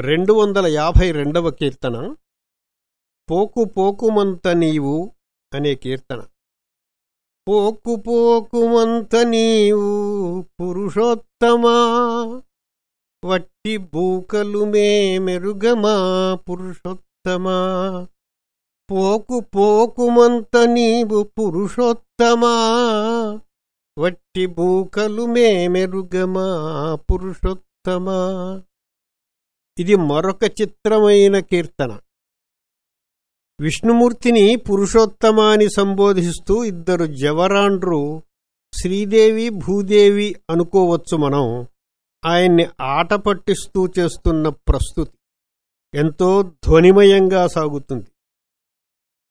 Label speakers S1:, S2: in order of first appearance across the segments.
S1: రెండు వందల యాభై రెండవ కీర్తన పోకు పోకుమంత నీవు అనే కీర్తన. పోకు పోకుమంత నీవు పురుషోత్తమా వట్టి బూకలు మే మెరుగమా పురుషోత్తమా. పోకు పోకుమంత నీవు పురుషోత్తమా వట్టి బూకలు మే మెరుగమా పురుషోత్తమా. ఇది మరొక చిత్రమైన కీర్తన. విష్ణుమూర్తిని పురుషోత్తమాని సంబోధిస్తూ ఇద్దరు జవరాండ్రు శ్రీదేవి భూదేవి అనుకోవచ్చు మనం. ఆయన్ని ఆట పట్టిస్తూ చేస్తున్న ప్రస్తుతి. ఎంతో ధ్వనిమయంగా సాగుతుంది.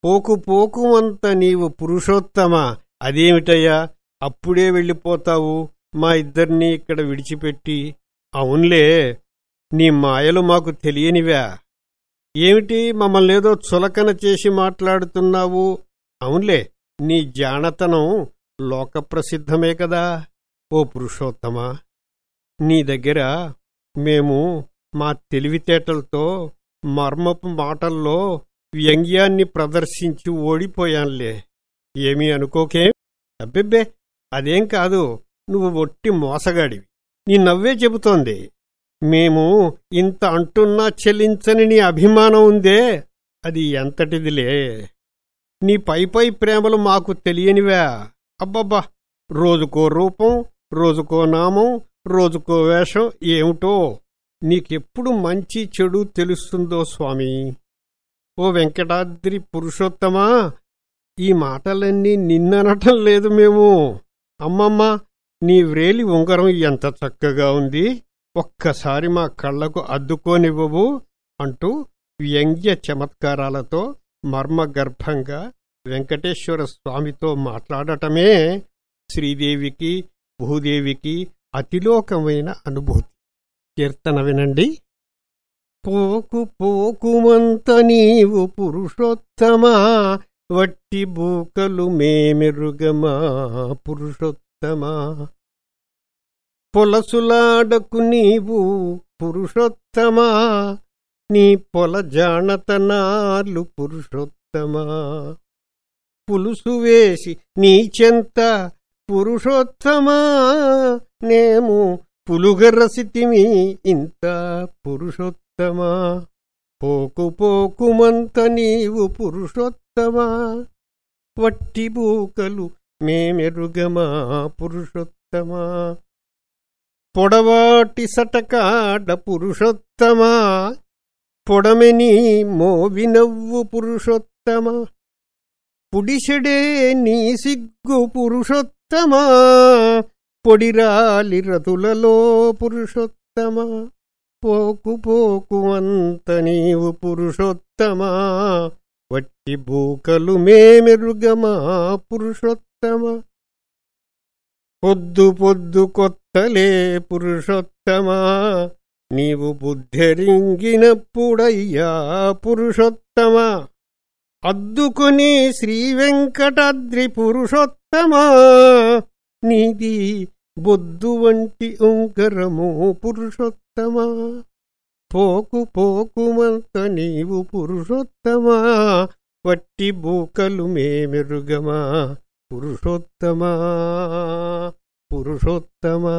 S1: పోకు పోకుమంత నీవు పురుషోత్తమ. అదేమిటయ్యా? అప్పుడే వెళ్ళిపోతావు. మా ఇద్దరినీ ఇక్కడ విడిచిపెట్టి. అవునులే. నీ మాయలు మాకు తెలియనివా. ఏమిటి మమ్మల్నేదో చులకన చేసి మాట్లాడుతున్నావు? అవునులే నీ జానతనం లోకప్రసిద్ధమే కదా. ఓ పురుషోత్తమా నీ దగ్గర మేము మా తెలివితేటలతో మర్మపు మాటల్లో వ్యంగ్యాన్ని ప్రదర్శించి ఓడిపోయాంలే ఏమీ అనుకోకే? అబ్బెబ్బే అదేం కాదు నువ్వు ఒట్టి మోసగాడివి. నీ నవ్వే చెబుతోంది. మేము ఇంత అంటున్నా చెల్లించని నీ అభిమానం ఉందే. అది ఎంతటిదిలే. నీ పై పై ప్రేమలు మాకు తెలియనివా. అబ్బబ్బా! రోజుకో రూపం రోజుకో నామం రోజుకో వేషం ఏమిటో నీకెప్పుడు మంచి చెడు తెలుస్తుందో స్వామి. ఓ వెంకటాద్రి పురుషోత్తమా! ఈ మాటలన్నీ నిన్ననటం లేదు మేము. అమ్మమ్మ నీ వ్రేలి ఉంగరం ఎంత చక్కగా ఉంది. ఒక్కసారి మా కళ్ళకు అద్దుకోనివ్వవు అంటూ వ్యంగ్య చమత్కారాలతో మర్మగర్భంగా వెంకటేశ్వర స్వామితో మాట్లాడటమే శ్రీదేవికి భూదేవికి అతిలోకమైన అనుభూతి. కీర్తన వినండి. పోకు పోకుమంత నీవు పురుషోత్తమా వట్టి బూకలు మేమెరుగమా పురుషోత్తమా? పొలసులాడకు నీవు పురుషోత్తమా? నీ పొల జానతనాలు పురుషోత్తమా? పులుసు వేసి నీ చెంత పురుషోత్తమా? నేము పులుగరసితిమి ఇంత పురుషోత్తమా? పోకు పోకుమంత నీవు పురుషోత్తమా? వట్టి బూకలు మేమెరుగమా పురుషోత్తమా? పొడవాటి సటకాడ పురుషోత్తమా. పొడమెని మోవినవ్వు పురుషోత్తమా. పుడిషడే నీ సిగ్గు పురుషోత్తమా. పొడిరాలి రతులలో పురుషోత్తమా. పోకు పోకు అంత నీవు పురుషోత్తమా. వట్టి బూకలు మేమెరుగమా పురుషోత్తమా. పొద్దు పొద్దు కొత్త తలే పురుషోత్తమా? నీవు బుద్ధరింగినప్పుడయ్యా పురుషోత్తమా? అద్దుకుని శ్రీవెంకటాద్రి పురుషోత్తమా? నీది బొద్దు వంటి ఉంగరము పురుషోత్తమా? పోకు పోకుమంత నీవు పురుషోత్తమా? వట్టి బూకలు మేమెరుగమా పురుషోత్తమా? పురుషోత్తమా